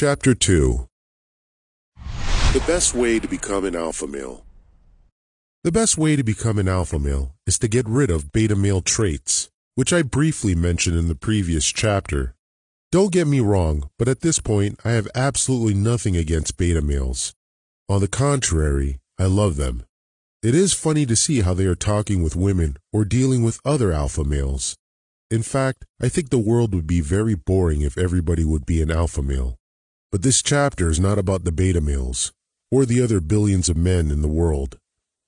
Chapter 2 The best way to become an alpha male. The best way to become an alpha male is to get rid of beta male traits, which I briefly mentioned in the previous chapter. Don't get me wrong, but at this point I have absolutely nothing against beta males. On the contrary, I love them. It is funny to see how they are talking with women or dealing with other alpha males. In fact, I think the world would be very boring if everybody would be an alpha male. But this chapter is not about the beta males or the other billions of men in the world.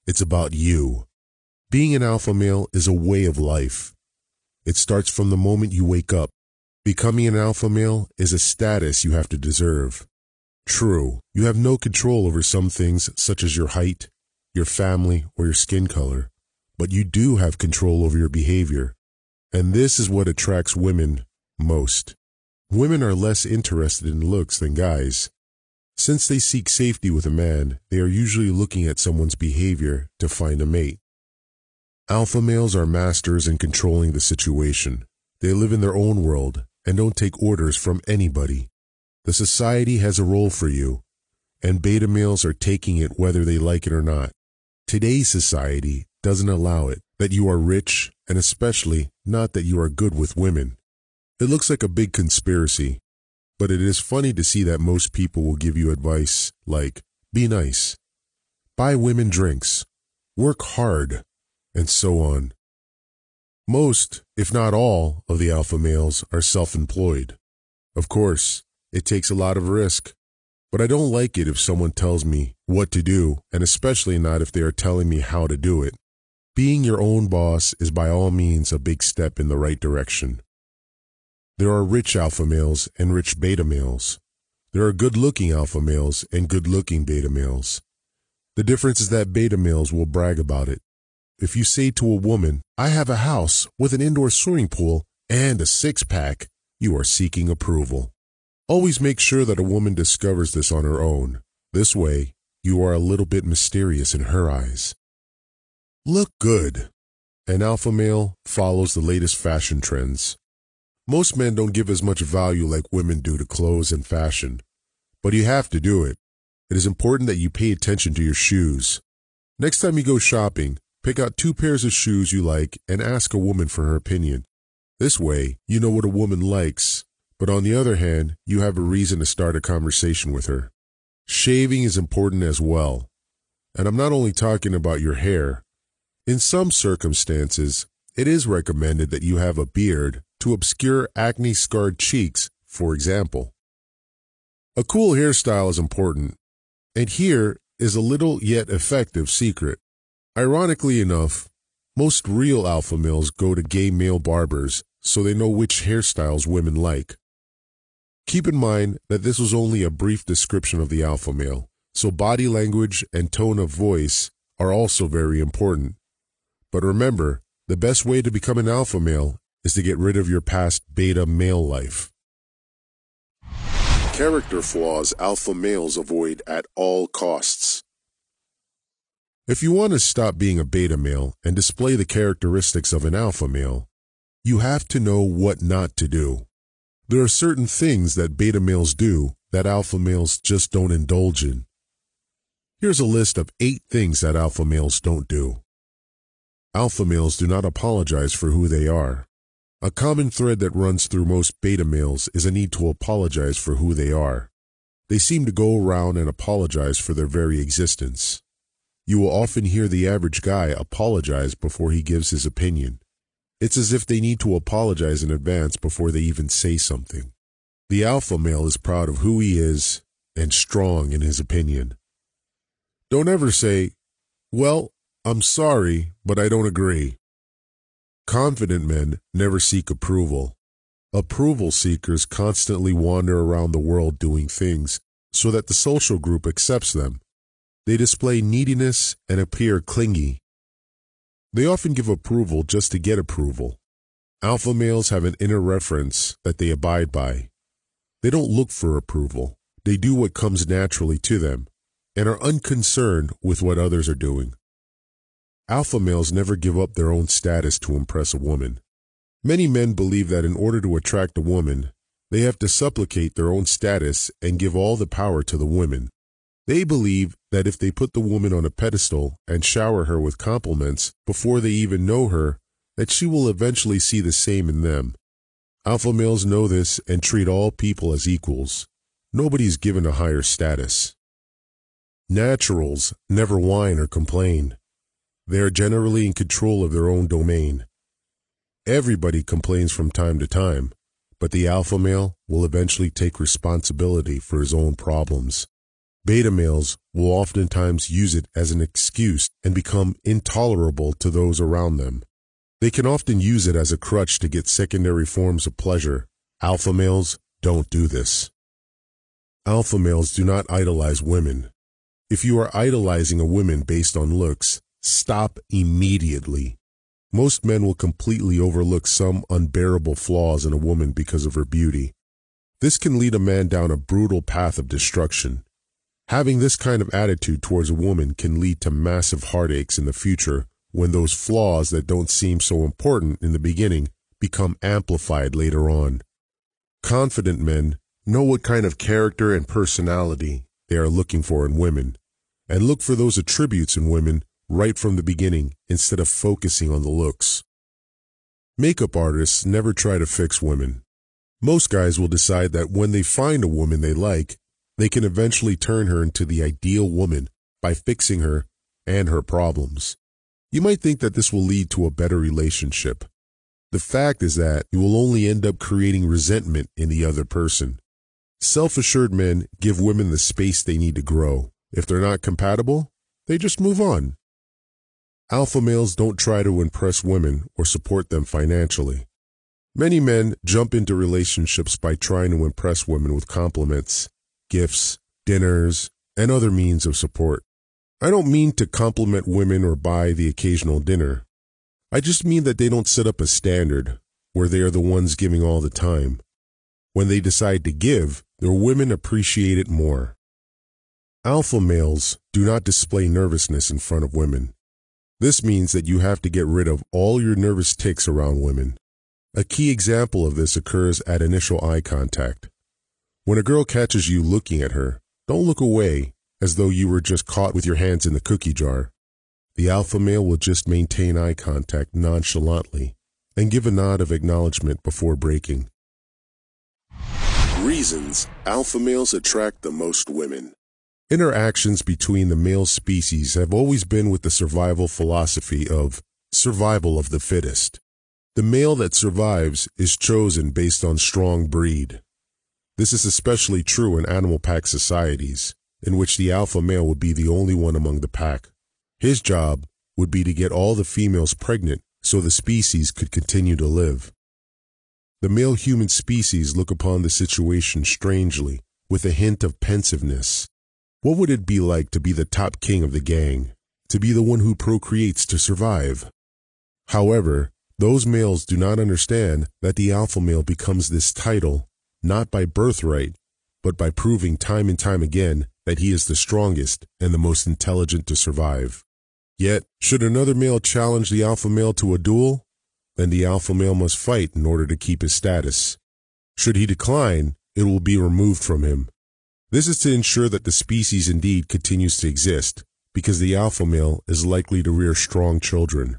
It's about you. Being an alpha male is a way of life. It starts from the moment you wake up. Becoming an alpha male is a status you have to deserve. True, you have no control over some things such as your height, your family, or your skin color, but you do have control over your behavior. And this is what attracts women most. Women are less interested in looks than guys. Since they seek safety with a man, they are usually looking at someone's behavior to find a mate. Alpha males are masters in controlling the situation. They live in their own world and don't take orders from anybody. The society has a role for you, and beta males are taking it whether they like it or not. Today's society doesn't allow it, that you are rich, and especially not that you are good with women. It looks like a big conspiracy, but it is funny to see that most people will give you advice like, be nice, buy women drinks, work hard, and so on. Most, if not all, of the alpha males are self-employed. Of course, it takes a lot of risk, but I don't like it if someone tells me what to do, and especially not if they are telling me how to do it. Being your own boss is by all means a big step in the right direction. There are rich alpha males and rich beta males. There are good looking alpha males and good looking beta males. The difference is that beta males will brag about it. If you say to a woman, I have a house with an indoor swimming pool and a six pack, you are seeking approval. Always make sure that a woman discovers this on her own. This way, you are a little bit mysterious in her eyes. Look good. An alpha male follows the latest fashion trends. Most men don't give as much value like women do to clothes and fashion, but you have to do it. It is important that you pay attention to your shoes. Next time you go shopping, pick out two pairs of shoes you like and ask a woman for her opinion. This way, you know what a woman likes, but on the other hand, you have a reason to start a conversation with her. Shaving is important as well. And I'm not only talking about your hair. In some circumstances, it is recommended that you have a beard to obscure acne scarred cheeks, for example. A cool hairstyle is important, and here is a little yet effective secret. Ironically enough, most real alpha males go to gay male barbers so they know which hairstyles women like. Keep in mind that this was only a brief description of the alpha male, so body language and tone of voice are also very important. But remember, the best way to become an alpha male is to get rid of your past beta male life. Character flaws alpha males avoid at all costs. If you want to stop being a beta male and display the characteristics of an alpha male, you have to know what not to do. There are certain things that beta males do that alpha males just don't indulge in. Here's a list of eight things that alpha males don't do. Alpha males do not apologize for who they are. A common thread that runs through most beta males is a need to apologize for who they are. They seem to go around and apologize for their very existence. You will often hear the average guy apologize before he gives his opinion. It's as if they need to apologize in advance before they even say something. The alpha male is proud of who he is and strong in his opinion. Don't ever say, Well, I'm sorry, but I don't agree. Confident men never seek approval. Approval seekers constantly wander around the world doing things so that the social group accepts them. They display neediness and appear clingy. They often give approval just to get approval. Alpha males have an inner reference that they abide by. They don't look for approval. They do what comes naturally to them and are unconcerned with what others are doing. Alpha males never give up their own status to impress a woman. Many men believe that in order to attract a woman, They have to supplicate their own status and give all the power to the women. They believe that if they put the woman on a pedestal and shower her with compliments before they even know her, that she will eventually see the same in them. Alpha males know this and treat all people as equals. Nobody is given a higher status. Naturals never whine or complain. They are generally in control of their own domain. Everybody complains from time to time, but the alpha male will eventually take responsibility for his own problems. Beta males will oftentimes use it as an excuse and become intolerable to those around them. They can often use it as a crutch to get secondary forms of pleasure. Alpha males don't do this. Alpha males do not idolize women. If you are idolizing a woman based on looks, stop immediately. Most men will completely overlook some unbearable flaws in a woman because of her beauty. This can lead a man down a brutal path of destruction. Having this kind of attitude towards a woman can lead to massive heartaches in the future when those flaws that don't seem so important in the beginning become amplified later on. Confident men know what kind of character and personality they are looking for in women, and look for those attributes in women right from the beginning instead of focusing on the looks. Makeup artists never try to fix women. Most guys will decide that when they find a woman they like, they can eventually turn her into the ideal woman by fixing her and her problems. You might think that this will lead to a better relationship. The fact is that you will only end up creating resentment in the other person. Self-assured men give women the space they need to grow. If they're not compatible, they just move on. Alpha males don't try to impress women or support them financially. Many men jump into relationships by trying to impress women with compliments gifts, dinners, and other means of support. I don't mean to compliment women or buy the occasional dinner. I just mean that they don't set up a standard where they are the ones giving all the time. When they decide to give, their women appreciate it more. Alpha males do not display nervousness in front of women. This means that you have to get rid of all your nervous tics around women. A key example of this occurs at initial eye contact. When a girl catches you looking at her, don't look away as though you were just caught with your hands in the cookie jar. The alpha male will just maintain eye contact nonchalantly and give a nod of acknowledgement before breaking. Reasons alpha males attract the most women. Interactions between the male species have always been with the survival philosophy of survival of the fittest. The male that survives is chosen based on strong breed. This is especially true in animal pack societies, in which the alpha male would be the only one among the pack. His job would be to get all the females pregnant so the species could continue to live. The male human species look upon the situation strangely, with a hint of pensiveness. What would it be like to be the top king of the gang, to be the one who procreates to survive? However, those males do not understand that the alpha male becomes this title not by birthright, but by proving time and time again that he is the strongest and the most intelligent to survive. Yet, should another male challenge the alpha male to a duel, then the alpha male must fight in order to keep his status. Should he decline, it will be removed from him. This is to ensure that the species indeed continues to exist, because the alpha male is likely to rear strong children.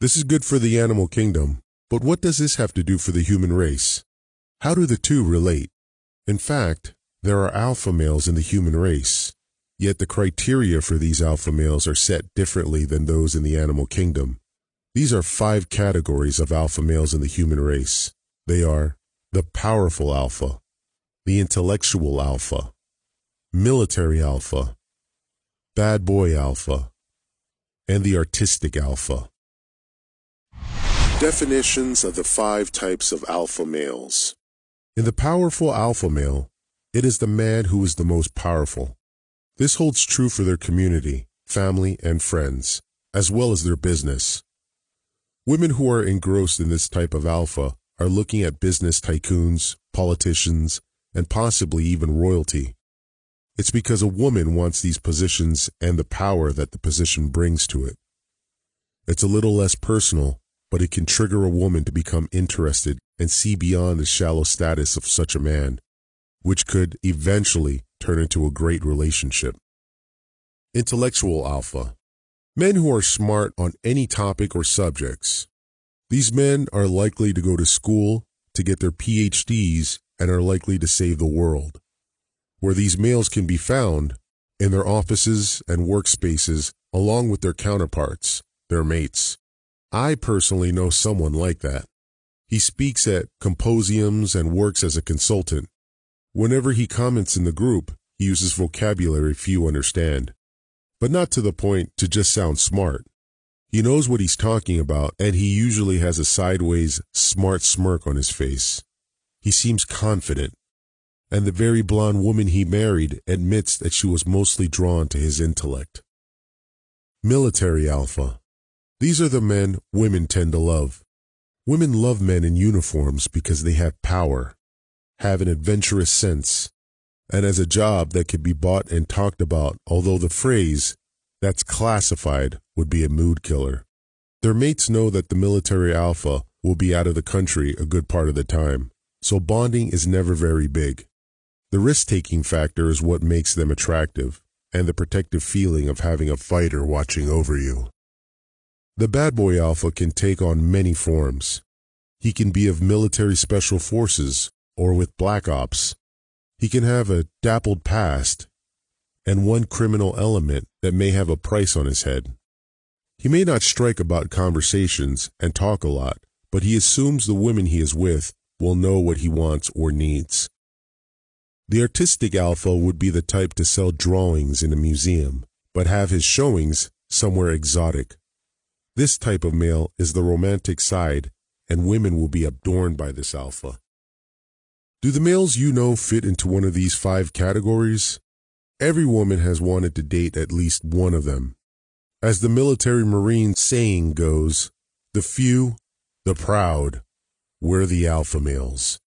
This is good for the animal kingdom, but what does this have to do for the human race? How do the two relate? In fact, there are alpha males in the human race, yet the criteria for these alpha males are set differently than those in the animal kingdom. These are five categories of alpha males in the human race. They are the powerful alpha, the intellectual alpha, military alpha, bad boy alpha, and the artistic alpha. Definitions of the five types of alpha males. In the powerful alpha male, it is the man who is the most powerful. This holds true for their community, family, and friends, as well as their business. Women who are engrossed in this type of alpha are looking at business tycoons, politicians, and possibly even royalty. It's because a woman wants these positions and the power that the position brings to it. It's a little less personal but it can trigger a woman to become interested and see beyond the shallow status of such a man, which could eventually turn into a great relationship. Intellectual alpha. Men who are smart on any topic or subjects. These men are likely to go to school to get their PhDs and are likely to save the world. Where these males can be found in their offices and workspaces along with their counterparts, their mates. I personally know someone like that. He speaks at composiums and works as a consultant. Whenever he comments in the group, he uses vocabulary few understand, but not to the point to just sound smart. He knows what he's talking about, and he usually has a sideways, smart smirk on his face. He seems confident, and the very blonde woman he married admits that she was mostly drawn to his intellect. Military Alpha. These are the men women tend to love. Women love men in uniforms because they have power, have an adventurous sense, and as a job that can be bought and talked about, although the phrase, that's classified, would be a mood killer. Their mates know that the military alpha will be out of the country a good part of the time, so bonding is never very big. The risk taking factor is what makes them attractive, and the protective feeling of having a fighter watching over you. The bad boy alpha can take on many forms. He can be of military special forces or with black ops. He can have a dappled past and one criminal element that may have a price on his head. He may not strike about conversations and talk a lot, but he assumes the women he is with will know what he wants or needs. The artistic alpha would be the type to sell drawings in a museum, but have his showings somewhere exotic. This type of male is the romantic side, and women will be adorned by this alpha. Do the males you know fit into one of these five categories? Every woman has wanted to date at least one of them. As the military marine saying goes, the few, the proud, we're the alpha males.